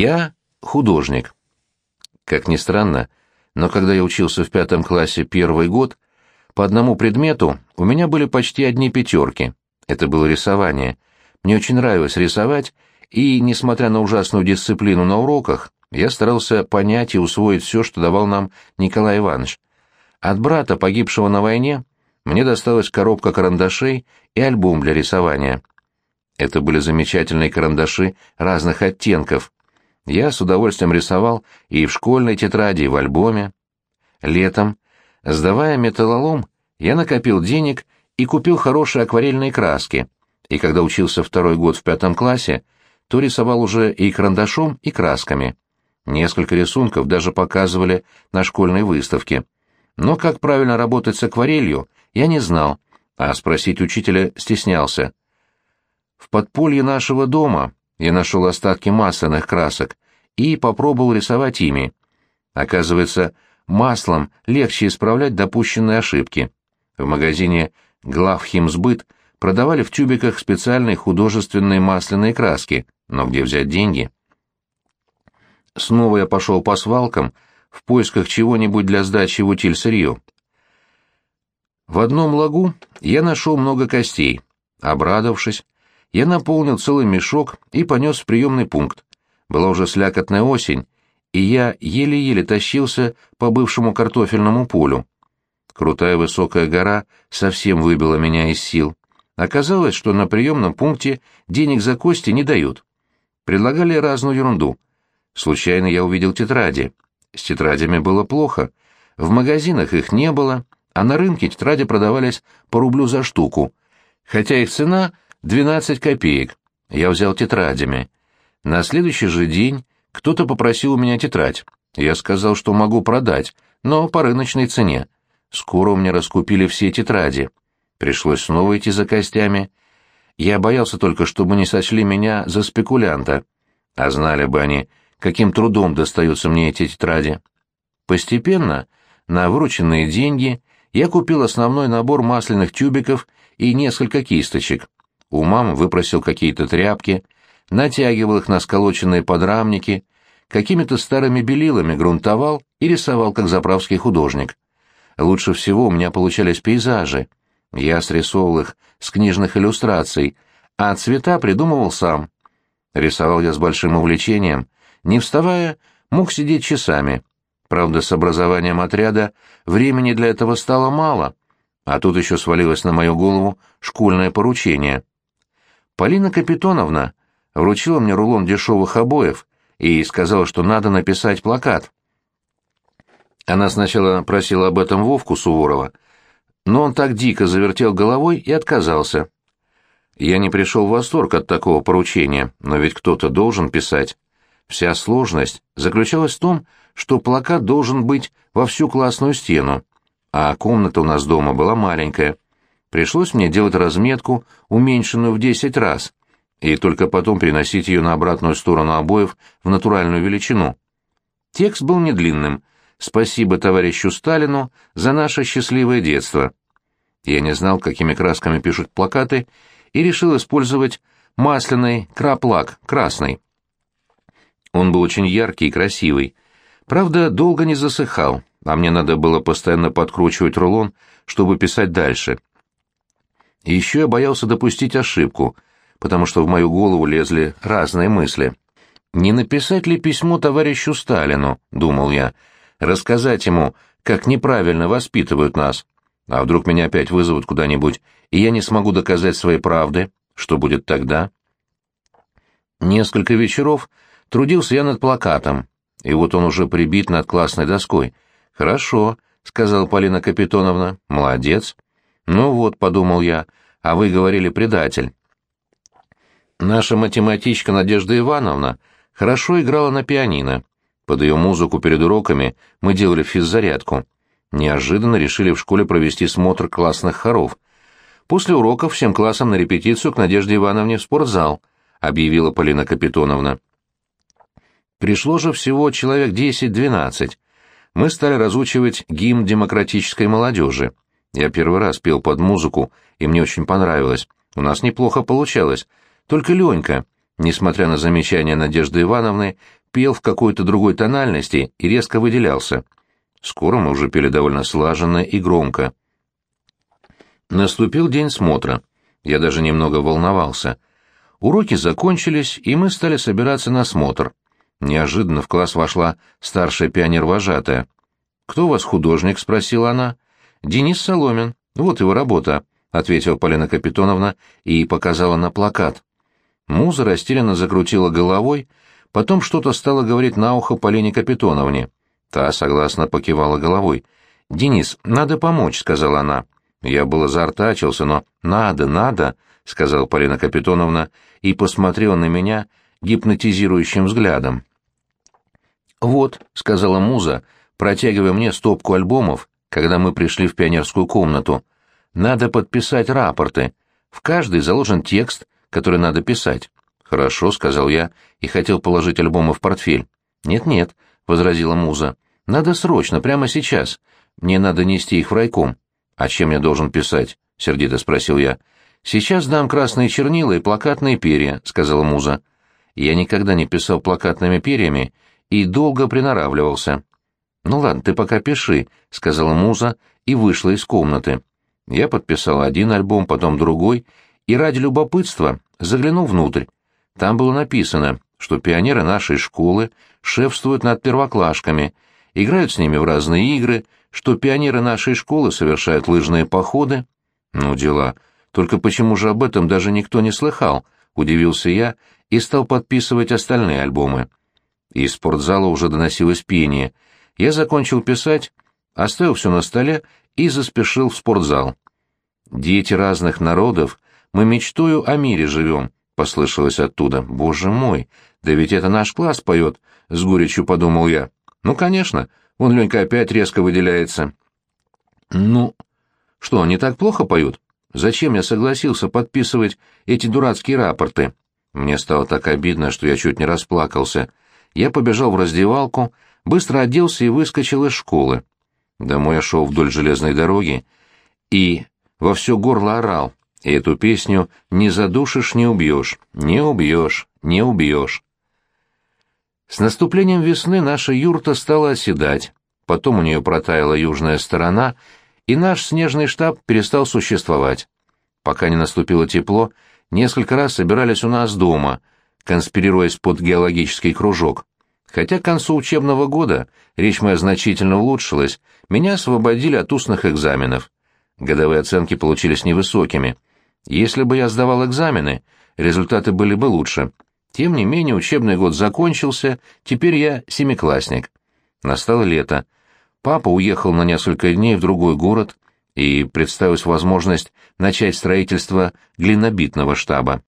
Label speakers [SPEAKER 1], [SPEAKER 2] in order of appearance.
[SPEAKER 1] Я художник. Как ни странно, но когда я учился в пятом классе первый год, по одному предмету у меня были почти одни пятерки. Это было рисование. Мне очень нравилось рисовать, и, несмотря на ужасную дисциплину на уроках, я старался понять и усвоить все, что давал нам Николай Иванович. От брата, погибшего на войне, мне досталась коробка карандашей и альбом для рисования. Это были замечательные карандаши разных оттенков. Я с удовольствием рисовал и в школьной тетради, и в альбоме. Летом, сдавая металлолом, я накопил денег и купил хорошие акварельные краски, и когда учился второй год в пятом классе, то рисовал уже и карандашом, и красками. Несколько рисунков даже показывали на школьной выставке. Но как правильно работать с акварелью, я не знал, а спросить учителя стеснялся. В подполье нашего дома я нашел остатки масляных красок и попробовал рисовать ими. Оказывается, маслом легче исправлять допущенные ошибки. В магазине «Главхимсбыт» продавали в тюбиках специальные художественные масляные краски, но где взять деньги? Снова я пошел по свалкам в поисках чего-нибудь для сдачи в утиль сырье. В одном лагу я нашел много костей. Обрадовавшись, я наполнил целый мешок и понес в приемный пункт. Была уже слякотная осень, и я еле-еле тащился по бывшему картофельному полю. Крутая высокая гора совсем выбила меня из сил. Оказалось, что на приемном пункте денег за кости не дают. Предлагали разную ерунду. Случайно я увидел тетради. С тетрадями было плохо. В магазинах их не было, а на рынке тетради продавались по рублю за штуку, хотя их цена — 12 копеек. Я взял тетрадями. На следующий же день кто-то попросил у меня тетрадь. Я сказал, что могу продать, но по рыночной цене. Скоро у меня раскупили все тетради. Пришлось снова идти за костями. Я боялся только, чтобы не сочли меня за спекулянта. А знали бы они, каким трудом достаются мне эти тетради. Постепенно, на вырученные деньги, я купил основной набор масляных тюбиков и несколько кисточек. У мамы выпросил какие-то тряпки, натягивал их на сколоченные подрамники, какими-то старыми белилами грунтовал и рисовал как заправский художник. Лучше всего у меня получались пейзажи. Я срисовывал их с книжных иллюстраций, а цвета придумывал сам. Рисовал я с большим увлечением. Не вставая, мог сидеть часами. Правда, с образованием отряда времени для этого стало мало, а тут еще свалилось на мою голову школьное поручение. Полина Капитоновна вручила мне рулон дешевых обоев и сказала, что надо написать плакат. Она сначала просила об этом Вовку Суворова, но он так дико завертел головой и отказался. Я не пришел в восторг от такого поручения, но ведь кто-то должен писать. Вся сложность заключалась в том, что плакат должен быть во всю классную стену, а комната у нас дома была маленькая. Пришлось мне делать разметку, уменьшенную в 10 раз, и только потом переносить ее на обратную сторону обоев в натуральную величину. Текст был недлинным. «Спасибо товарищу Сталину за наше счастливое детство». Я не знал, какими красками пишут плакаты, и решил использовать масляный краплак, красный. Он был очень яркий и красивый. Правда, долго не засыхал, а мне надо было постоянно подкручивать рулон, чтобы писать дальше. И еще я боялся допустить ошибку, потому что в мою голову лезли разные мысли. «Не написать ли письмо товарищу Сталину?» — думал я. «Рассказать ему, как неправильно воспитывают нас. А вдруг меня опять вызовут куда-нибудь, и я не смогу доказать своей правды? Что будет тогда?» Несколько вечеров Трудился я над плакатом, и вот он уже прибит над классной доской. «Хорошо», — сказала Полина Капитоновна, — «молодец». «Ну вот», — подумал я, — «а вы говорили предатель». Наша математичка Надежда Ивановна хорошо играла на пианино. Под ее музыку перед уроками мы делали физзарядку. Неожиданно решили в школе провести смотр классных хоров. После уроков всем классам на репетицию к Надежде Ивановне в спортзал, объявила Полина Капитоновна. Пришло же всего человек 10-12. Мы стали разучивать гимн демократической молодежи. Я первый раз пел под музыку, и мне очень понравилось. У нас неплохо получалось. Только Ленька, несмотря на замечания Надежды Ивановны, пел в какой-то другой тональности и резко выделялся. Скоро мы уже пели довольно слаженно и громко. Наступил день смотра. Я даже немного волновался. Уроки закончились, и мы стали собираться на смотр. Неожиданно в класс вошла старшая пионер-вожатая. «Кто у вас художник?» — спросила она. «Денис Соломин. Вот его работа», — ответила Полина Капитоновна и показала на плакат. Муза растерянно закрутила головой, потом что-то стала говорить на ухо Полине Капитоновне. Та согласно покивала головой. «Денис, надо помочь», — сказала она. Я было заортачился, но «надо, надо», — сказала Полина Капитоновна и посмотрела на меня гипнотизирующим взглядом. «Вот», — сказала Муза, протягивая мне стопку альбомов, когда мы пришли в пионерскую комнату. «Надо подписать рапорты. В каждый заложен текст, который надо писать». «Хорошо», — сказал я и хотел положить альбомы в портфель. «Нет-нет», — возразила Муза. «Надо срочно, прямо сейчас. Мне надо нести их в райком». «А чем я должен писать?» — сердито спросил я. «Сейчас дам красные чернила и плакатные перья», — сказала Муза. Я никогда не писал плакатными перьями и долго приноравливался. «Ну ладно, ты пока пиши», — сказала Муза и вышла из комнаты. Я подписал один альбом, потом другой, и ради любопытства заглянул внутрь. Там было написано, что пионеры нашей школы шефствуют над первоклашками, играют с ними в разные игры, что пионеры нашей школы совершают лыжные походы. Ну, дела. Только почему же об этом даже никто не слыхал? Удивился я и стал подписывать остальные альбомы. Из спортзала уже доносилось пение. Я закончил писать, оставил все на столе и заспешил в спортзал. «Дети разных народов, мы мечтою о мире живем», — послышалось оттуда. «Боже мой, да ведь это наш класс поет», — с горечью подумал я. «Ну, конечно, вон Ленька опять резко выделяется». «Ну, что, они так плохо поют? Зачем я согласился подписывать эти дурацкие рапорты?» Мне стало так обидно, что я чуть не расплакался. Я побежал в раздевалку, быстро оделся и выскочил из школы. Домой я шел вдоль железной дороги и во все горло орал. И эту песню «Не задушишь, не убьешь, не убьешь, не убьешь». С наступлением весны наша юрта стала оседать, потом у нее протаяла южная сторона, и наш снежный штаб перестал существовать. Пока не наступило тепло, несколько раз собирались у нас дома, конспирируясь под геологический кружок. Хотя к концу учебного года речь моя значительно улучшилась, меня освободили от устных экзаменов. Годовые оценки получились невысокими. Если бы я сдавал экзамены, результаты были бы лучше. Тем не менее, учебный год закончился, теперь я семиклассник. Настало лето. Папа уехал на несколько дней в другой город, и представилась возможность начать строительство глинобитного штаба.